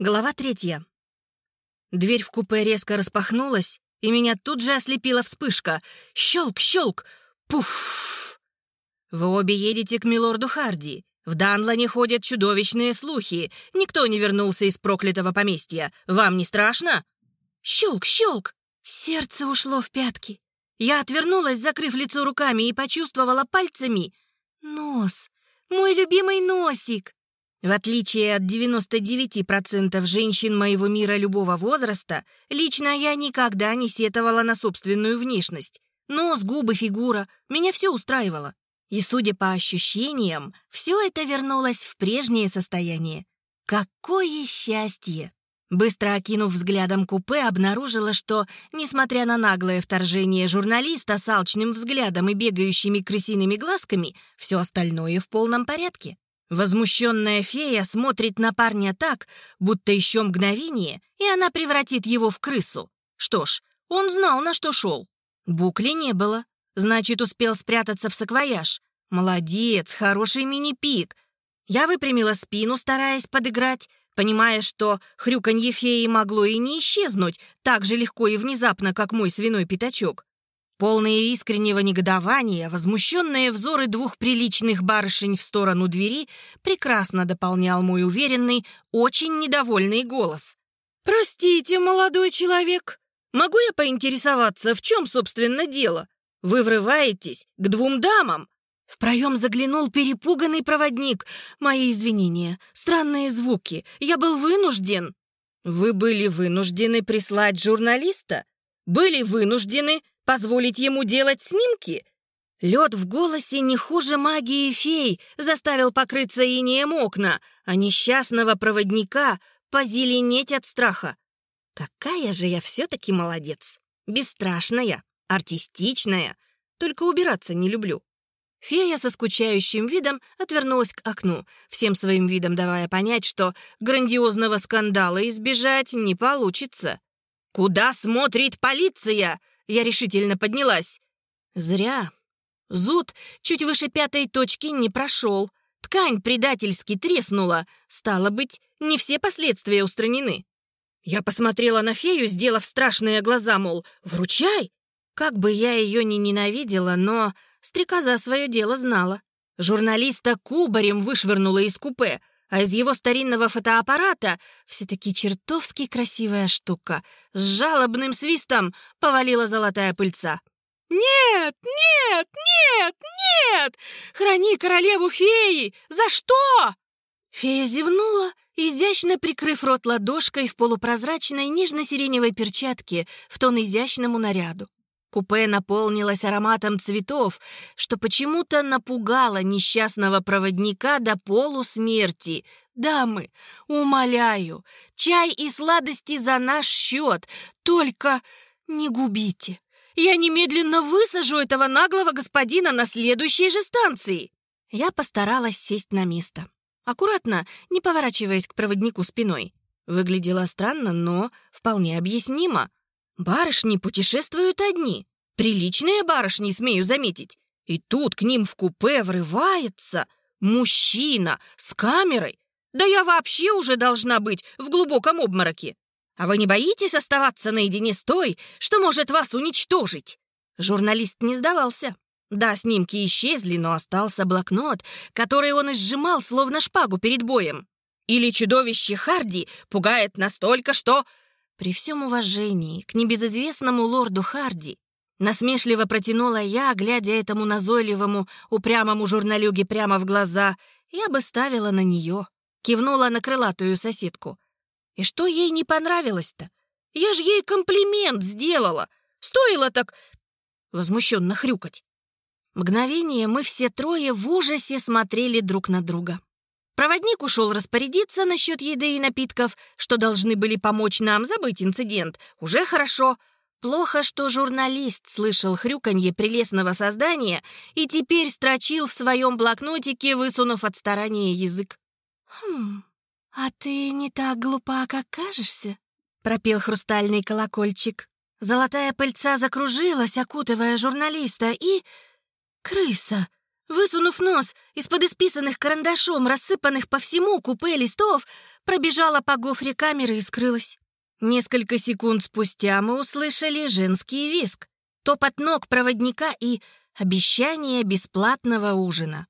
Глава третья. Дверь в купе резко распахнулась, и меня тут же ослепила вспышка. Щелк, щелк, пуф. Вы обе едете к милорду Харди. В Данлане ходят чудовищные слухи. Никто не вернулся из проклятого поместья. Вам не страшно? Щелк, щелк. Сердце ушло в пятки. Я отвернулась, закрыв лицо руками, и почувствовала пальцами нос. Мой любимый носик. В отличие от 99% женщин моего мира любого возраста, лично я никогда не сетовала на собственную внешность. Нос, губы, фигура — меня все устраивало. И, судя по ощущениям, все это вернулось в прежнее состояние. Какое счастье! Быстро окинув взглядом купе, обнаружила, что, несмотря на наглое вторжение журналиста с алчным взглядом и бегающими крысиными глазками, все остальное в полном порядке. Возмущенная фея смотрит на парня так, будто еще мгновение, и она превратит его в крысу. Что ж, он знал, на что шел. Букли не было, значит, успел спрятаться в саквояж. Молодец, хороший мини-пик. Я выпрямила спину, стараясь подыграть, понимая, что хрюканье феи могло и не исчезнуть так же легко и внезапно, как мой свиной пятачок. Полные искреннего негодования, возмущенные взоры двух приличных барышень в сторону двери прекрасно дополнял мой уверенный, очень недовольный голос. «Простите, молодой человек, могу я поинтересоваться, в чем, собственно, дело? Вы врываетесь к двум дамам?» В проем заглянул перепуганный проводник. «Мои извинения, странные звуки, я был вынужден». «Вы были вынуждены прислать журналиста? Были вынуждены Позволить ему делать снимки? Лед в голосе не хуже магии фей заставил покрыться инеем окна, а несчастного проводника позеленеть от страха. Какая же я все-таки молодец. Бесстрашная, артистичная. Только убираться не люблю. Фея со скучающим видом отвернулась к окну, всем своим видом давая понять, что грандиозного скандала избежать не получится. «Куда смотрит полиция?» Я решительно поднялась. Зря. Зуд чуть выше пятой точки не прошел. Ткань предательски треснула. Стало быть, не все последствия устранены. Я посмотрела на фею, сделав страшные глаза, мол, «Вручай!» Как бы я ее ни ненавидела, но стрекоза свое дело знала. Журналиста кубарем вышвырнула из купе, а из его старинного фотоаппарата все-таки чертовски красивая штука. С жалобным свистом повалила золотая пыльца. «Нет, нет, нет, нет! Храни королеву феи! За что?» Фея зевнула, изящно прикрыв рот ладошкой в полупрозрачной нежно-сиреневой перчатке в тон изящному наряду. Купе наполнилось ароматом цветов, что почему-то напугало несчастного проводника до полусмерти. «Дамы, умоляю, чай и сладости за наш счет, только не губите. Я немедленно высажу этого наглого господина на следующей же станции». Я постаралась сесть на место, аккуратно, не поворачиваясь к проводнику спиной. Выглядело странно, но вполне объяснимо. Барышни путешествуют одни. Приличные барышни, смею заметить. И тут к ним в купе врывается мужчина с камерой. Да я вообще уже должна быть в глубоком обмороке. А вы не боитесь оставаться наедине с той, что может вас уничтожить? Журналист не сдавался. Да, снимки исчезли, но остался блокнот, который он изжимал, словно шпагу перед боем. Или чудовище Харди пугает настолько, что при всем уважении к небезызвестному лорду Харди насмешливо протянула я, глядя этому назойливому, упрямому журналюге прямо в глаза, я бы ставила на нее. Кивнула на крылатую соседку. И что ей не понравилось-то? Я ж ей комплимент сделала. Стоило так возмущенно хрюкать. Мгновение мы все трое в ужасе смотрели друг на друга. Проводник ушел распорядиться насчет еды и напитков, что должны были помочь нам забыть инцидент. Уже хорошо. Плохо, что журналист слышал хрюканье прелестного создания и теперь строчил в своем блокнотике, высунув от старания язык. «Хм, а ты не так глупа, как кажешься?» — пропел хрустальный колокольчик. Золотая пыльца закружилась, окутывая журналиста, и... Крыса Высунув нос из-под исписанных карандашом, рассыпанных по всему купе листов, пробежала по гофре камеры и скрылась. Несколько секунд спустя мы услышали женский виск, топот ног проводника и обещание бесплатного ужина.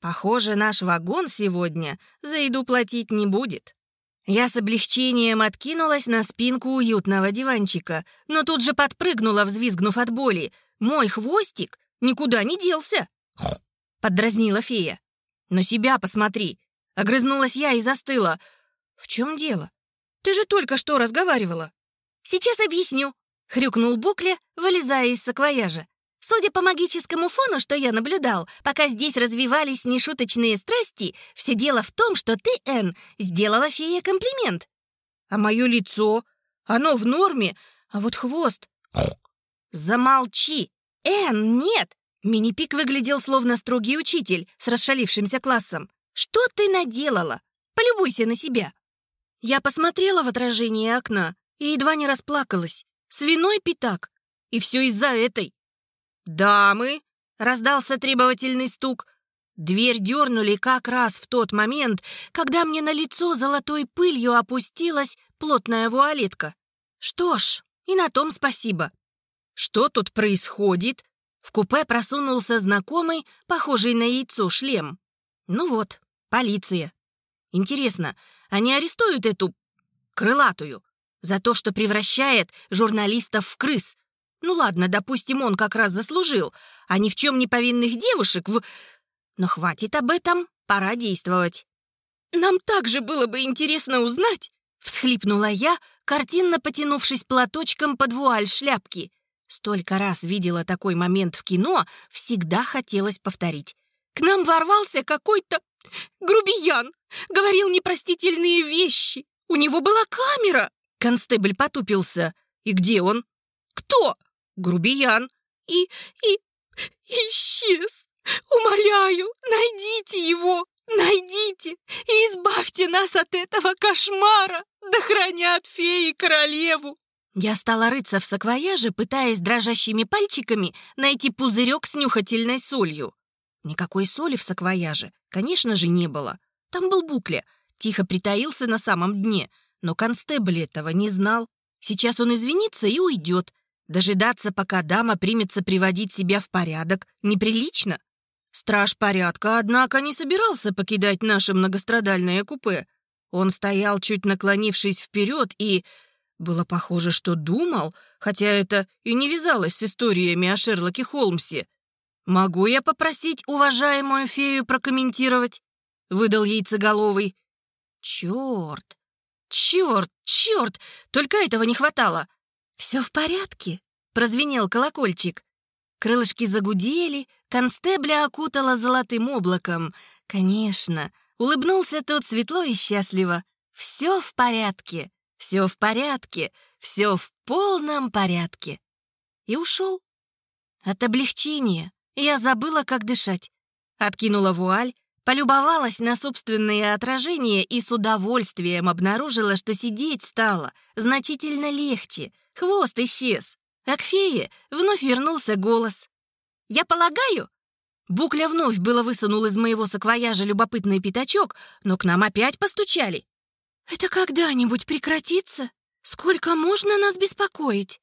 Похоже, наш вагон сегодня за еду платить не будет. Я с облегчением откинулась на спинку уютного диванчика, но тут же подпрыгнула, взвизгнув от боли. Мой хвостик никуда не делся поддразнила фея. «На себя посмотри!» Огрызнулась я и застыла. «В чем дело? Ты же только что разговаривала». «Сейчас объясню», — хрюкнул Букля, вылезая из саквояжа. «Судя по магическому фону, что я наблюдал, пока здесь развивались нешуточные страсти, все дело в том, что ты, Энн, сделала фее комплимент. А мое лицо? Оно в норме, а вот хвост...» «Замолчи! Энн, нет! Мини-пик выглядел словно строгий учитель с расшалившимся классом. «Что ты наделала? Полюбуйся на себя!» Я посмотрела в отражение окна и едва не расплакалась. Свиной пятак. И все из-за этой. «Дамы!» — раздался требовательный стук. Дверь дернули как раз в тот момент, когда мне на лицо золотой пылью опустилась плотная вуалетка. Что ж, и на том спасибо. «Что тут происходит?» В купе просунулся знакомый, похожий на яйцо, шлем. Ну вот, полиция. Интересно, они арестуют эту крылатую за то, что превращает журналистов в крыс? Ну ладно, допустим, он как раз заслужил, а ни в чем не повинных девушек в... Но хватит об этом, пора действовать. «Нам также было бы интересно узнать», — всхлипнула я, картинно потянувшись платочком под вуаль шляпки. Столько раз видела такой момент в кино, всегда хотелось повторить. К нам ворвался какой-то грубиян, говорил непростительные вещи. У него была камера. Констебль потупился. И где он? Кто? Грубиян. И... и... исчез. Умоляю, найдите его, найдите и избавьте нас от этого кошмара. Да хранят феи королеву. Я стала рыться в саквояже, пытаясь дрожащими пальчиками найти пузырек с нюхательной солью. Никакой соли в саквояже, конечно же, не было. Там был букля, тихо притаился на самом дне, но констебль этого не знал. Сейчас он извинится и уйдет. Дожидаться, пока дама примется приводить себя в порядок, неприлично. Страж порядка, однако, не собирался покидать наше многострадальное купе. Он стоял, чуть наклонившись вперед, и было похоже, что думал, хотя это и не вязалось с историями о Шерлоке Холмсе. «Могу я попросить уважаемую фею прокомментировать?» — выдал яйцеголовый. «Черт! Черт! Черт! Только этого не хватало!» «Все в порядке?» — прозвенел колокольчик. Крылышки загудели, констебля окутала золотым облаком. «Конечно!» — улыбнулся тот светло и счастливо. «Все в порядке!» Все в порядке, все в полном порядке. И ушел. От облегчения я забыла, как дышать. Откинула вуаль, полюбовалась на собственное отражение и с удовольствием обнаружила, что сидеть стало значительно легче. Хвост исчез. А к фее вновь вернулся голос. «Я полагаю...» Букля вновь было высунул из моего саквояжа любопытный пятачок, но к нам опять постучали. «Это когда-нибудь прекратится? Сколько можно нас беспокоить?»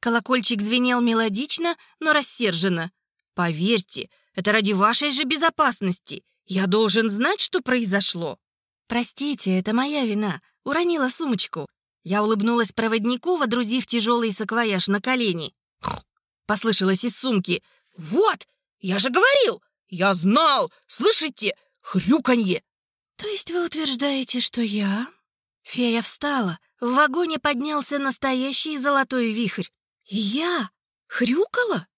Колокольчик звенел мелодично, но рассерженно. «Поверьте, это ради вашей же безопасности. Я должен знать, что произошло». «Простите, это моя вина. Уронила сумочку». Я улыбнулась проводнику, водрузив тяжелый саквояж на колени. Послышалось из сумки. «Вот! Я же говорил! Я знал! Слышите? Хрюканье!» «То есть вы утверждаете, что я Фея встала. В вагоне поднялся настоящий золотой вихрь. Я хрюкала?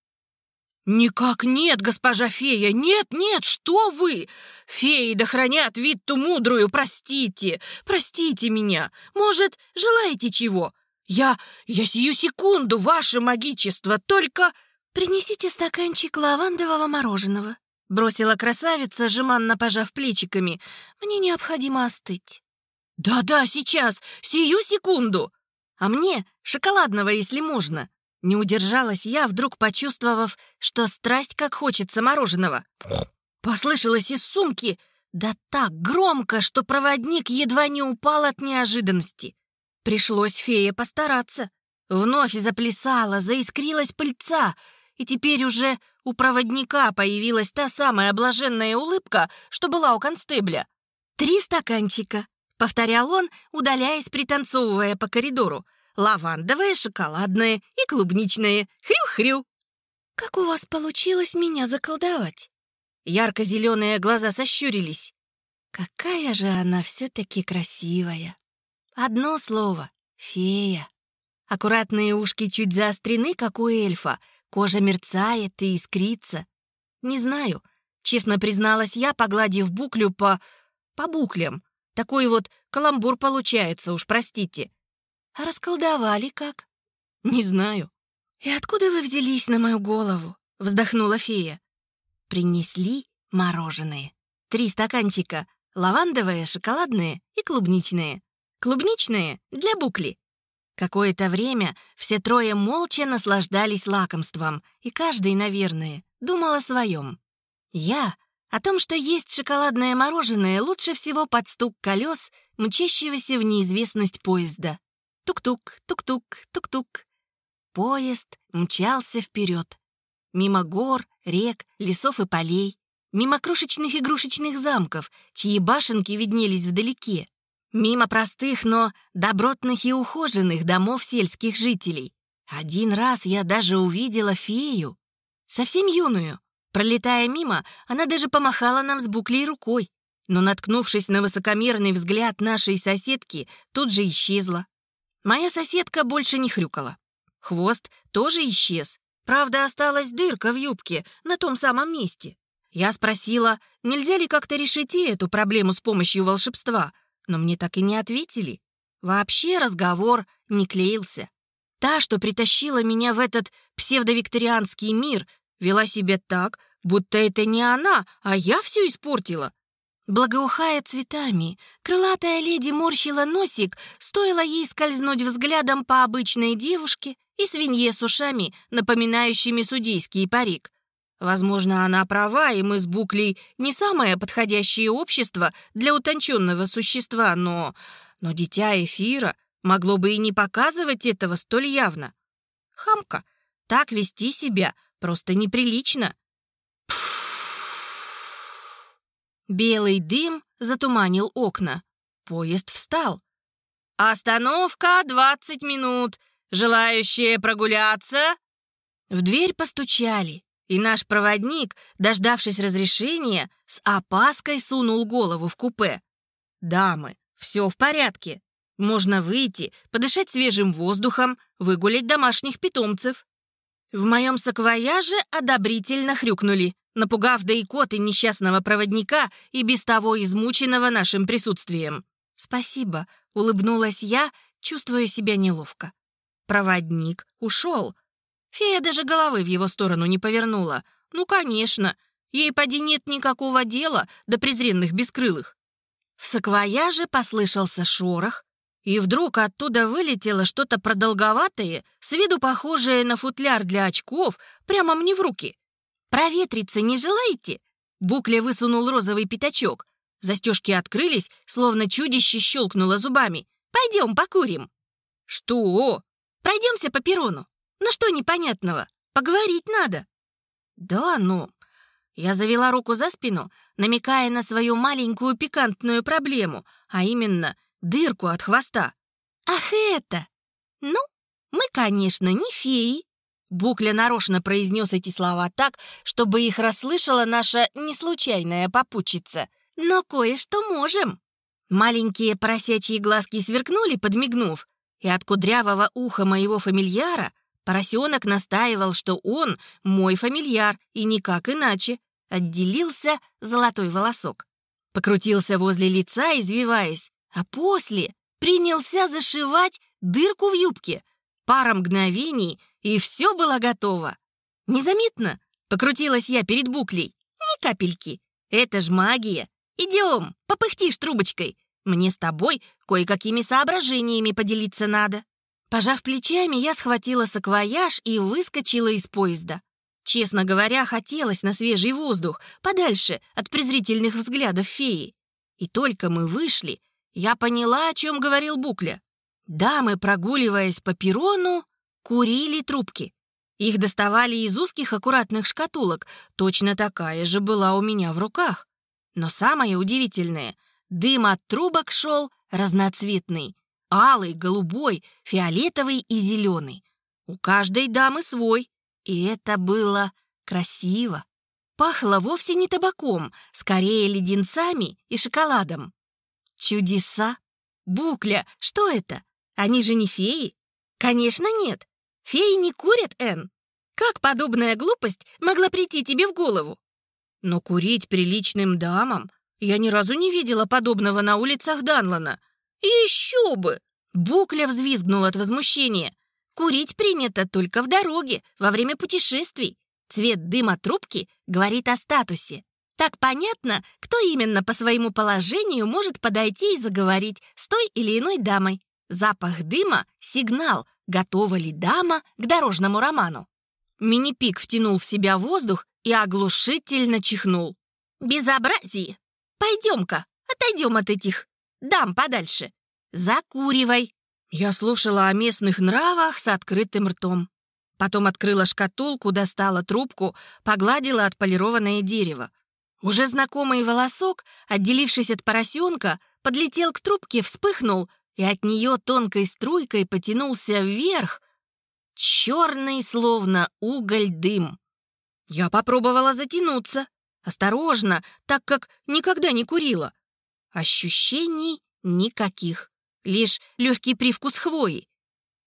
«Никак нет, госпожа фея, нет, нет, что вы! Феи да хранят вид ту мудрую, простите, простите меня. Может, желаете чего? Я, я сию секунду, ваше магичество, только...» «Принесите стаканчик лавандового мороженого», — бросила красавица, жеманно пожав плечиками. «Мне необходимо остыть». «Да-да, сейчас, сию секунду!» «А мне шоколадного, если можно!» Не удержалась я, вдруг почувствовав, что страсть как хочется мороженого. Послышалось из сумки, да так громко, что проводник едва не упал от неожиданности. Пришлось фее постараться. Вновь заплясала, заискрилась пыльца, и теперь уже у проводника появилась та самая блаженная улыбка, что была у констебля. «Три стаканчика», — повторял он, удаляясь, пританцовывая по коридору. «Лавандовое, шоколадное и клубничное. Хрю-хрю». «Как у вас получилось меня заколдовать?» Ярко-зеленые глаза сощурились. «Какая же она все-таки красивая!» Одно слово — фея. Аккуратные ушки чуть заострены, как у эльфа, кожа мерцает и искрится. Не знаю, честно призналась я, погладив буклю по... по буклям. Такой вот каламбур получается, уж простите. А расколдовали как? Не знаю. «И откуда вы взялись на мою голову?» — вздохнула фея. Принесли мороженое. Три стаканчика — лавандовое, шоколадное и клубничное. Клубничное для букли. Какое-то время все трое молча наслаждались лакомством, и каждый, наверное, думал о своем. Я о том, что есть шоколадное мороженое лучше всего под стук колес, мчащегося в неизвестность поезда. Тук-тук, тук-тук, тук-тук. Поезд мчался вперед. Мимо гор, рек, лесов и полей. Мимо крошечных игрушечных замков, чьи башенки виднелись вдалеке. Мимо простых, но добротных и ухоженных домов сельских жителей. Один раз я даже увидела фею. Совсем юную. Пролетая мимо, она даже помахала нам с буклей рукой. Но, наткнувшись на высокомерный взгляд нашей соседки, тут же исчезла. Моя соседка больше не хрюкала. Хвост тоже исчез. Правда, осталась дырка в юбке на том самом месте. Я спросила, нельзя ли как-то решить и эту проблему с помощью волшебства — но мне так и не ответили. Вообще разговор не клеился. Та, что притащила меня в этот псевдовикторианский мир, вела себя так, будто это не она, а я все испортила. Благоухая цветами, крылатая леди морщила носик, стоило ей скользнуть взглядом по обычной девушке и свинье с ушами, напоминающими судейский парик. Возможно, она права, и мы с Буклей не самое подходящее общество для утонченного существа, но... Но дитя эфира могло бы и не показывать этого столь явно. Хамка, так вести себя просто неприлично. Белый дым затуманил окна. Поезд встал. «Остановка двадцать минут. Желающие прогуляться?» В дверь постучали. И наш проводник, дождавшись разрешения, с опаской сунул голову в купе. «Дамы, все в порядке. Можно выйти, подышать свежим воздухом, выгулять домашних питомцев». В моем саквояже одобрительно хрюкнули, напугав да и коты несчастного проводника и без того измученного нашим присутствием. «Спасибо», — улыбнулась я, чувствуя себя неловко. Проводник ушел, Фея даже головы в его сторону не повернула. Ну, конечно, ей поди нет никакого дела до презренных бескрылых. В саквояже послышался шорох, и вдруг оттуда вылетело что-то продолговатое, с виду похожее на футляр для очков, прямо мне в руки. «Проветриться не желаете?» Букля высунул розовый пятачок. Застежки открылись, словно чудище щелкнуло зубами. «Пойдем покурим». «Что?» «Пройдемся по перрону». Ну что непонятного? Поговорить надо. Да, ну. Я завела руку за спину, намекая на свою маленькую пикантную проблему, а именно дырку от хвоста. Ах, это! Ну, мы, конечно, не феи. Букля нарочно произнес эти слова так, чтобы их расслышала наша неслучайная попутчица. Но кое-что можем. Маленькие поросячьи глазки сверкнули, подмигнув, и от кудрявого уха моего фамильяра Поросенок настаивал, что он мой фамильяр, и никак иначе. Отделился золотой волосок. Покрутился возле лица, извиваясь, а после принялся зашивать дырку в юбке. Пара мгновений, и все было готово. Незаметно покрутилась я перед буклей. Ни капельки. Это ж магия. Идем, попыхтишь трубочкой. Мне с тобой кое-какими соображениями поделиться надо. Пожав плечами, я схватила саквояж и выскочила из поезда. Честно говоря, хотелось на свежий воздух, подальше от презрительных взглядов феи. И только мы вышли, я поняла, о чем говорил Букля. Дамы, прогуливаясь по перрону, курили трубки. Их доставали из узких аккуратных шкатулок. Точно такая же была у меня в руках. Но самое удивительное, дым от трубок шел разноцветный. Алый, голубой, фиолетовый и зеленый. У каждой дамы свой. И это было красиво. Пахло вовсе не табаком, скорее леденцами и шоколадом. Чудеса! Букля, что это? Они же не феи? Конечно, нет. Феи не курят, Энн. Как подобная глупость могла прийти тебе в голову? Но курить приличным дамам я ни разу не видела подобного на улицах Данлана. Еще бы! Букля взвизгнул от возмущения. Курить принято только в дороге, во время путешествий. Цвет дыма трубки говорит о статусе. Так понятно, кто именно по своему положению может подойти и заговорить с той или иной дамой. Запах дыма — сигнал, готова ли дама к дорожному роману. Мини-пик втянул в себя воздух и оглушительно чихнул. «Безобразие! Пойдем-ка, отойдем от этих дам подальше. Закуривай!» Я слушала о местных нравах с открытым ртом. Потом открыла шкатулку, достала трубку, погладила отполированное дерево. Уже знакомый волосок, отделившись от поросенка, подлетел к трубке, вспыхнул, и от нее тонкой струйкой потянулся вверх, черный, словно уголь, дым. Я попробовала затянуться, осторожно, так как никогда не курила. Ощущений никаких, лишь легкий привкус хвои.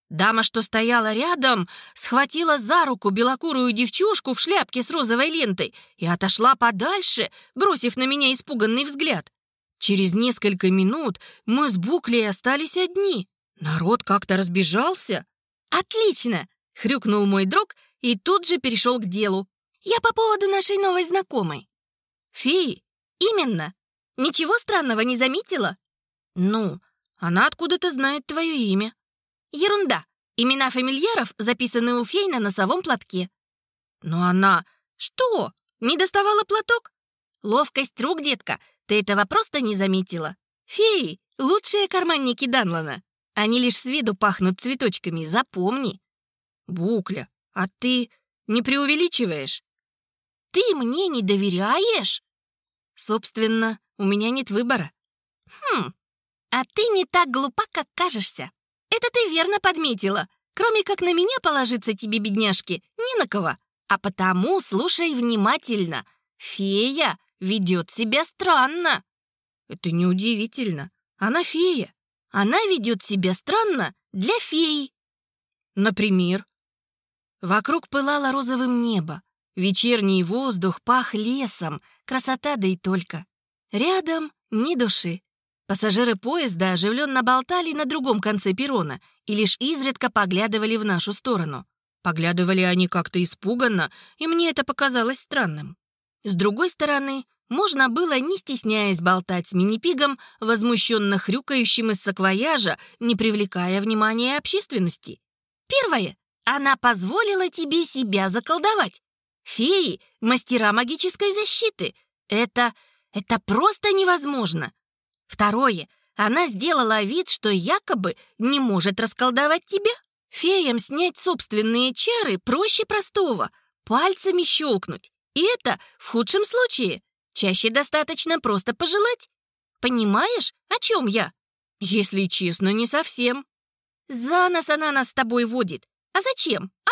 Дама, что стояла рядом, схватила за руку белокурую девчушку в шляпке с розовой лентой и отошла подальше, бросив на меня испуганный взгляд. Через несколько минут мы с Буклей остались одни. Народ как-то разбежался. «Отлично!» — хрюкнул мой друг и тут же перешел к делу. «Я по поводу нашей новой знакомой». «Феи? Именно. Ничего странного не заметила?» «Ну, она откуда-то знает твое имя». Ерунда. Имена фамильяров записаны у фей на носовом платке. Но она... Что? Не доставала платок? Ловкость рук, детка. Ты этого просто не заметила. Феи — лучшие карманники Данлана. Они лишь с виду пахнут цветочками, запомни. Букля, а ты не преувеличиваешь? Ты мне не доверяешь? Собственно, у меня нет выбора. Хм, а ты не так глупа, как кажешься. Это ты верно подметила. Кроме как на меня положиться тебе, бедняжки, не на кого. А потому слушай внимательно. Фея ведет себя странно. Это неудивительно. Она фея. Она ведет себя странно для феи. Например? Вокруг пылало розовым небо. Вечерний воздух пах лесом. Красота да и только. Рядом ни души. Пассажиры поезда оживленно болтали на другом конце перрона и лишь изредка поглядывали в нашу сторону. Поглядывали они как-то испуганно, и мне это показалось странным. С другой стороны, можно было, не стесняясь болтать с мини-пигом, возмущенно хрюкающим из саквояжа, не привлекая внимания общественности. Первое. Она позволила тебе себя заколдовать. Феи — мастера магической защиты. Это... это просто невозможно. Второе. Она сделала вид, что якобы не может расколдовать тебя. Феям снять собственные чары проще простого. Пальцами щелкнуть. И это в худшем случае. Чаще достаточно просто пожелать. Понимаешь, о чем я? Если честно, не совсем. За нос она нас с тобой водит. А зачем, а?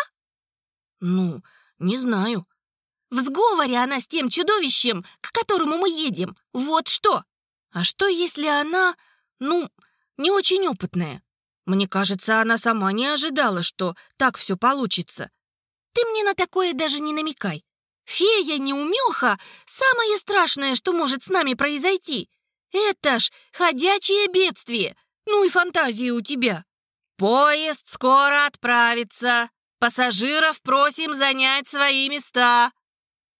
Ну, не знаю. В сговоре она с тем чудовищем, к которому мы едем. Вот что. А что, если она, ну, не очень опытная? Мне кажется, она сама не ожидала, что так все получится. Ты мне на такое даже не намекай. Фея неумеха — самое страшное, что может с нами произойти. Это ж ходячее бедствие. Ну и фантазии у тебя. Поезд скоро отправится. Пассажиров просим занять свои места.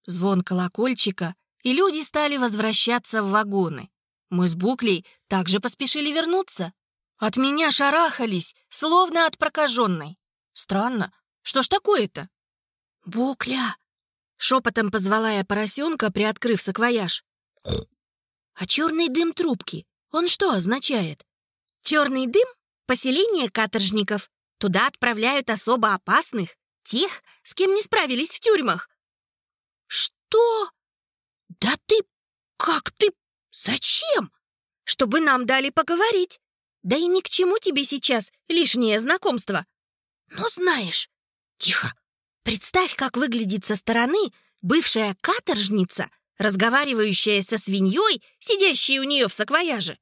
Звон колокольчика, и люди стали возвращаться в вагоны. Мы с Буклей также поспешили вернуться. От меня шарахались, словно от прокаженной. Странно, что ж такое-то? «Букля!» Шепотом позвала я поросенка, приоткрыв саквояж. А черный дым трубки, он что означает? Черный дым — поселение каторжников. Туда отправляют особо опасных, тех, с кем не справились в тюрьмах. Что? Да ты... Как ты... Зачем? Чтобы нам дали поговорить. Да и ни к чему тебе сейчас лишнее знакомство. Ну, знаешь... Тихо. Представь, как выглядит со стороны бывшая каторжница, разговаривающая со свиньей, сидящей у нее в саквояже.